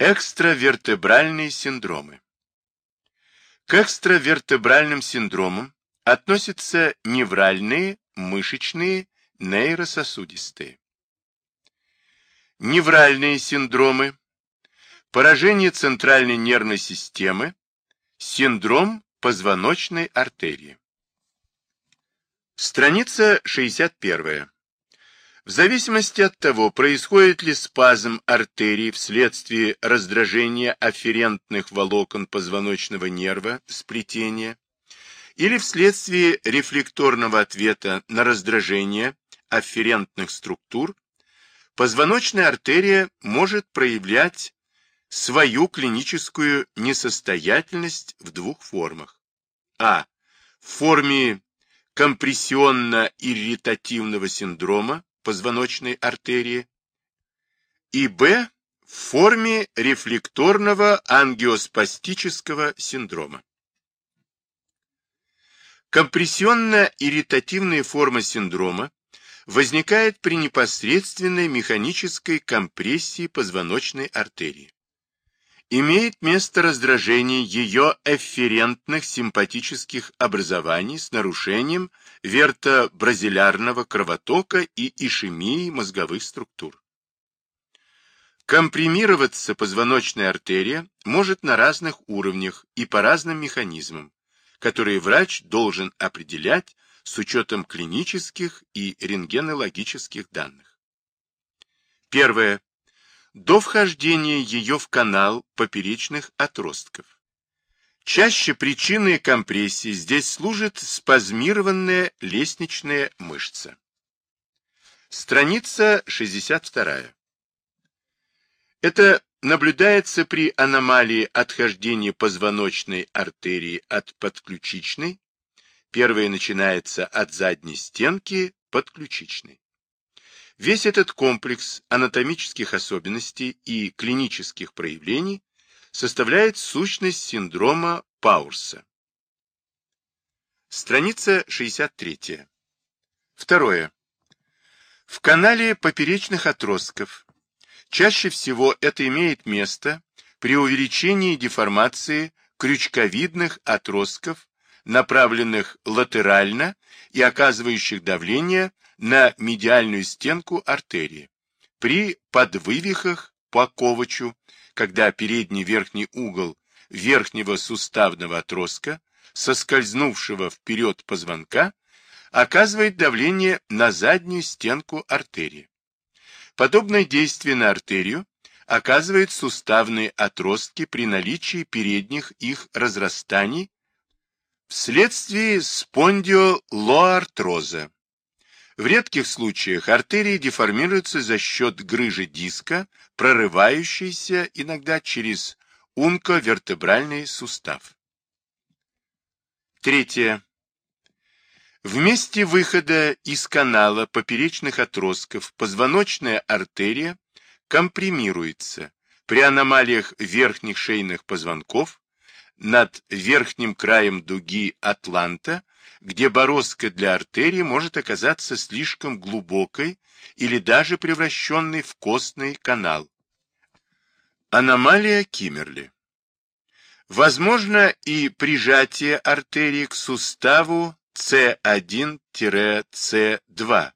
Экстравертебральные синдромы. К экстравертебральным синдромам относятся невральные, мышечные, нейрососудистые. Невральные синдромы, поражение центральной нервной системы, синдром позвоночной артерии. Страница 61. В зависимости от того, происходит ли спазм артерии вследствие раздражения афферентных волокон позвоночного нерва, сплетения, или вследствие рефлекторного ответа на раздражение афферентных структур, позвоночная артерия может проявлять свою клиническую несостоятельность в двух формах. А. В форме компрессионно-ирритативного синдрома, позвоночной артерии, и Б в форме рефлекторного ангиоспастического синдрома. Компрессионно-ирритативная форма синдрома возникает при непосредственной механической компрессии позвоночной артерии имеет место раздражение ее эфферентных симпатических образований с нарушением вертобразилярного кровотока и ишемии мозговых структур. Компримироваться позвоночная артерия может на разных уровнях и по разным механизмам, которые врач должен определять с учетом клинических и рентгенологических данных. Первое до вхождения ее в канал поперечных отростков. Чаще причиной компрессии здесь служит спазмированная лестничная мышца. Страница 62. Это наблюдается при аномалии отхождения позвоночной артерии от подключичной. Первая начинается от задней стенки подключичной. Весь этот комплекс анатомических особенностей и клинических проявлений составляет сущность синдрома Паурса. Страница 63. Второе. В канале поперечных отростков чаще всего это имеет место при увеличении деформации крючковидных отростков, направленных латерально и оказывающих давление на медиальную стенку артерии. При подвывихах по ковачу, когда передний верхний угол верхнего суставного отростка, соскользнувшего вперед позвонка, оказывает давление на заднюю стенку артерии. Подобное действие на артерию оказывает суставные отростки при наличии передних их разрастаний вследствие спондиолоартроза. В редких случаях артерии деформируются за счет грыжи диска, прорывающейся иногда через унковертебральный сустав. Третье. В месте выхода из канала поперечных отростков позвоночная артерия компримируется при аномалиях верхних шейных позвонков над верхним краем дуги атланта где бороздка для артерии может оказаться слишком глубокой или даже превращенной в костный канал. Аномалия Киммерли. Возможно и прижатие артерии к суставу С1-С2,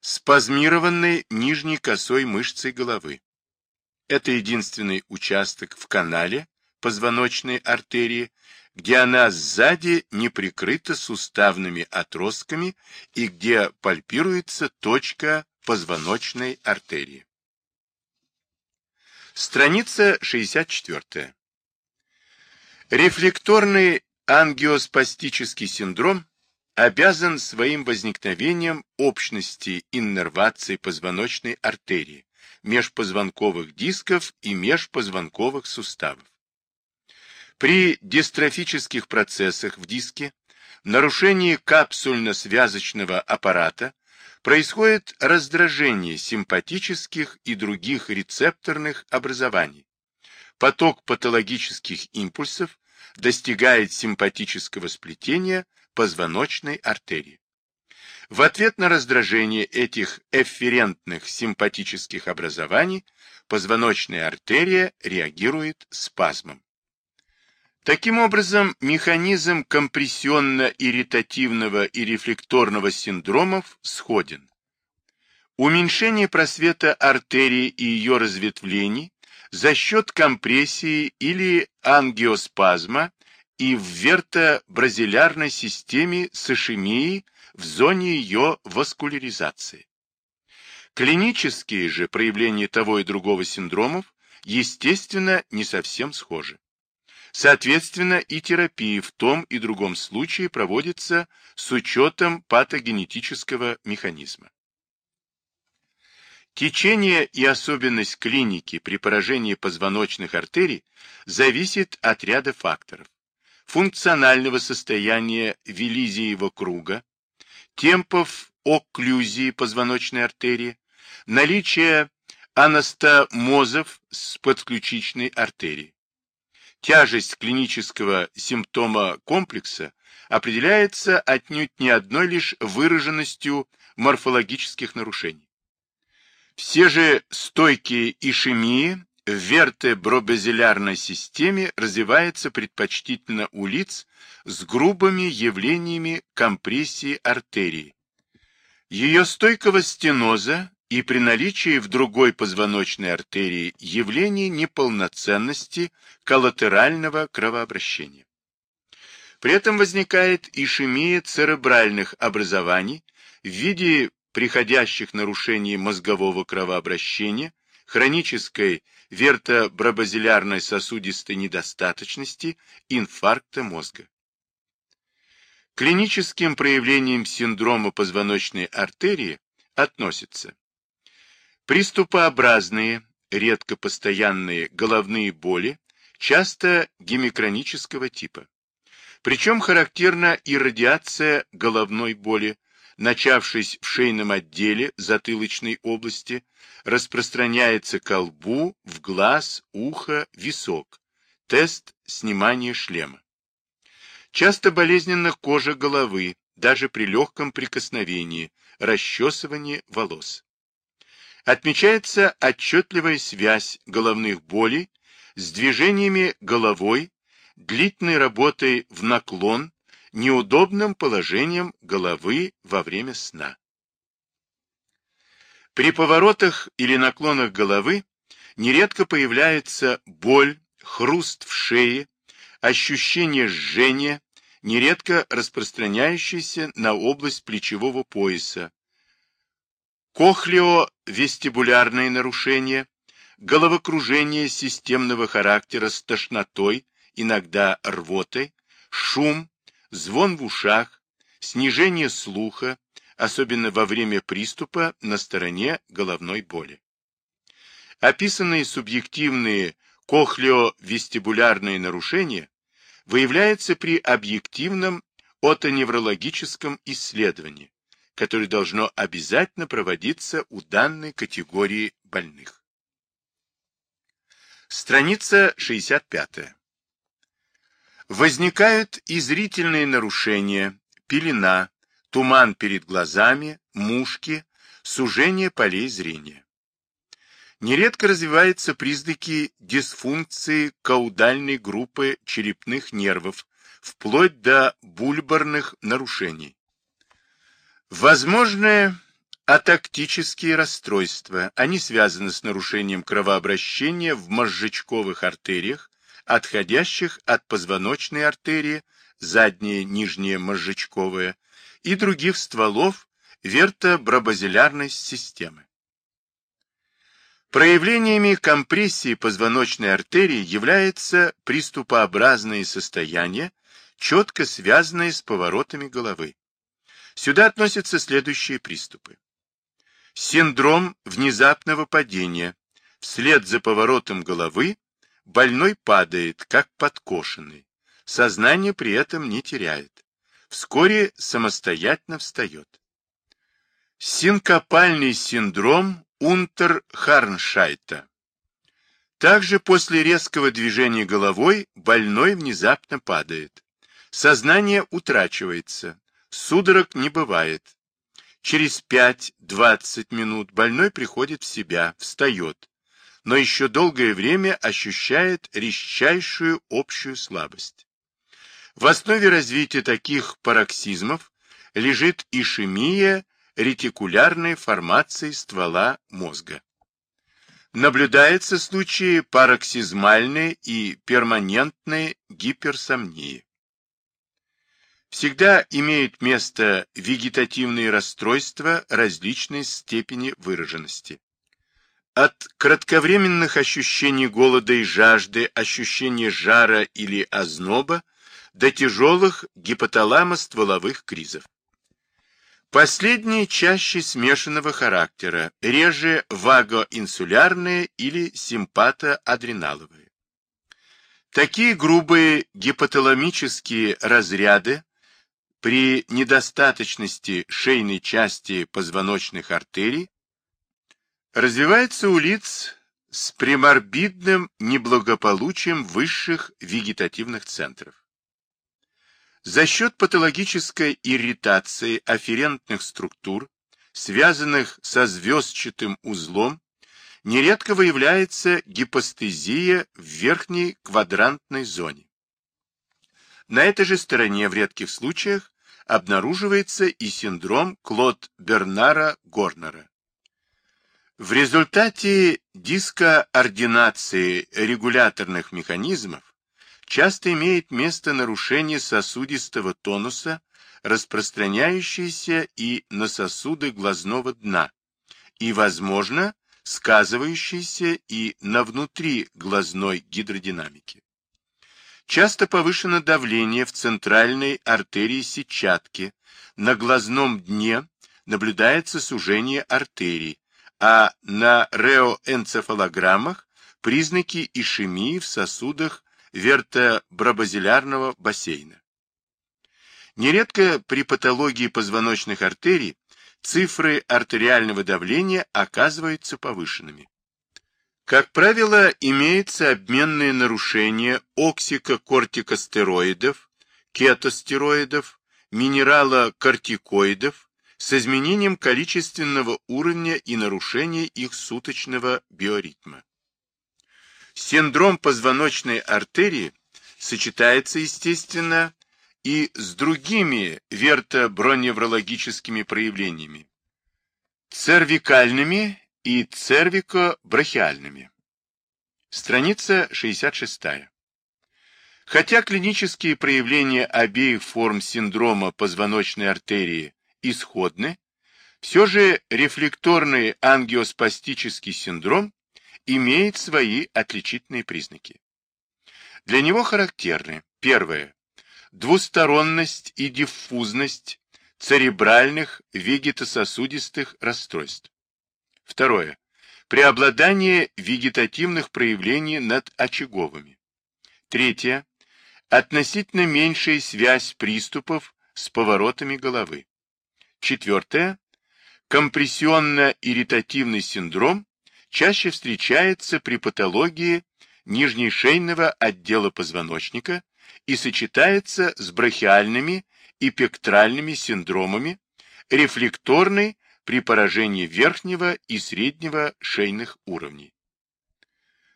спазмированной нижней косой мышцей головы. Это единственный участок в канале позвоночной артерии, где она сзади не прикрыта суставными отростками и где пальпируется точка позвоночной артерии. Страница 64. Рефлекторный ангиоспастический синдром обязан своим возникновением общности иннервации позвоночной артерии, межпозвонковых дисков и межпозвонковых суставов. При дистрофических процессах в диске, нарушении капсульно-связочного аппарата, происходит раздражение симпатических и других рецепторных образований. Поток патологических импульсов достигает симпатического сплетения позвоночной артерии. В ответ на раздражение этих эфферентных симпатических образований позвоночная артерия реагирует спазмом. Таким образом, механизм компрессионно-ирритативного и рефлекторного синдромов сходен. Уменьшение просвета артерии и ее разветвлений за счет компрессии или ангиоспазма и в вертобразилярной системе с ишемией в зоне ее васкуляризации. Клинические же проявления того и другого синдромов, естественно, не совсем схожи. Соответственно, и терапия в том и другом случае проводится с учетом патогенетического механизма. Течение и особенность клиники при поражении позвоночных артерий зависит от ряда факторов. Функционального состояния Велизиева круга, темпов окклюзии позвоночной артерии, наличия анастомозов с подключичной артерией. Тяжесть клинического симптома комплекса определяется отнюдь не одной лишь выраженностью морфологических нарушений. Все же стойкие ишемии в вертебробазилярной системе развиваются предпочтительно у лиц с грубыми явлениями компрессии артерии. Ее стойкого стеноза и при наличии в другой позвоночной артерии явлений неполноценности коллатерального кровообращения. При этом возникает ишемия церебральных образований в виде приходящих нарушений мозгового кровообращения, хронической вертобробазилярной сосудистой недостаточности, инфаркта мозга. Клиническим проявлением синдрома позвоночной артерии относятся приступообразные, редко постоянные головные боли, часто гемикронического типа. Причем характерна и радиация головной боли, начавшись в шейном отделе затылочной области, распространяется к лбу, в глаз, ухо, висок. Тест снимания шлема. Часто болезненна кожа головы, даже при легком прикосновении, расчесывании волос. Отмечается отчетливая связь головных болей с движениями головой, длительной работой в наклон, неудобным положением головы во время сна. При поворотах или наклонах головы нередко появляется боль, хруст в шее, ощущение жжения, нередко распространяющееся на область плечевого пояса, кохлеовестибулярные нарушения, головокружение системного характера с тошнотой, иногда рвотой, шум, звон в ушах, снижение слуха, особенно во время приступа на стороне головной боли. Описанные субъективные кохлеовестибулярные нарушения выявляются при объективном отоневрологическом исследовании, которое должно обязательно проводиться у данной категории больных. Страница 65. Возникают и зрительные нарушения, пелена, туман перед глазами, мушки, сужение полей зрения. Нередко развиваются признаки дисфункции каудальной группы черепных нервов, вплоть до бульбарных нарушений. Возможны атактические расстройства. Они связаны с нарушением кровообращения в мозжечковых артериях, отходящих от позвоночной артерии, задняя нижняя мозжечковая, и других стволов вертобробазилярной системы. Проявлениями компрессии позвоночной артерии является приступообразные состояния, четко связанные с поворотами головы. Сюда относятся следующие приступы. Синдром внезапного падения. Вслед за поворотом головы Больной падает, как подкошенный. Сознание при этом не теряет. Вскоре самостоятельно встает. Синкопальный синдром Унтерхарншайта. Также после резкого движения головой больной внезапно падает. Сознание утрачивается, судорог не бывает. Через 5-20 минут больной приходит в себя, встает, но еще долгое время ощущает резчайшую общую слабость. В основе развития таких пароксизмов лежит ишемия ретикулярной формации ствола мозга. Наблюдаются случаи пароксизмальной и перманентной гиперсомнии. Всегда имеют место вегетативные расстройства различной степени выраженности. От кратковременных ощущений голода и жажды, ощущения жара или озноба до тяжелых гипоталамо-стволовых кризов. Последние чаще смешанного характера, реже вагоинсулярные или симпатоадреналовые. Такие грубые гипоталамические разряды при недостаточности шейной части позвоночных артерий развиваются у лиц с приморбидным неблагополучием высших вегетативных центров. За счет патологической ирритации афферентных структур, связанных со звездчатым узлом, нередко выявляется гипостезия в верхней квадрантной зоне. На этой же стороне в редких случаях обнаруживается и синдром Клод-Бернара-Горнера. В результате дискоординации регуляторных механизмов часто имеет место нарушение сосудистого тонуса, распространяющееся и на сосуды глазного дна, и, возможно, сказывающееся и на внутри глазной гидродинамике. Часто повышено давление в центральной артерии сетчатки, на глазном дне наблюдается сужение артерий, а на реоэнцефалограммах признаки ишемии в сосудах вертебробазилярного бассейна. Нередко при патологии позвоночных артерий цифры артериального давления оказываются повышенными. Как правило, имеется обменное нарушение оксикокортикостероидов, кетостероидов, минералокортикоидов с изменением количественного уровня и нарушения их суточного биоритма. Синдром позвоночной артерии сочетается, естественно, и с другими вертоброневрологическими проявлениями, цервикальными и цервикобрахиальными. Страница 66. Хотя клинические проявления обеих форм синдрома позвоночной артерии исходны, все же рефлекторный ангиоспастический синдром имеет свои отличительные признаки. Для него характерны, первое, двусторонность и диффузность церебральных вегетососудистых расстройств. Второе, преобладание вегетативных проявлений над очаговыми. Третье, относительно меньшая связь приступов с поворотами головы. Четвертое, компрессионно-ирритативный синдром чаще встречается при патологии нижнешейного отдела позвоночника и сочетается с брахиальными и пектральными синдромами, рефлекторной при поражении верхнего и среднего шейных уровней.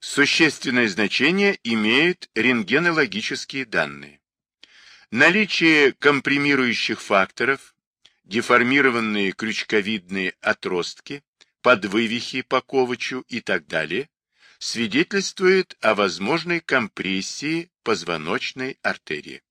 Существенное значение имеют рентгенологические данные. Наличие компримирующих факторов, деформированные крючковидные отростки, подвывихи по Ковачу и так далее, свидетельствует о возможной компрессии позвоночной артерии.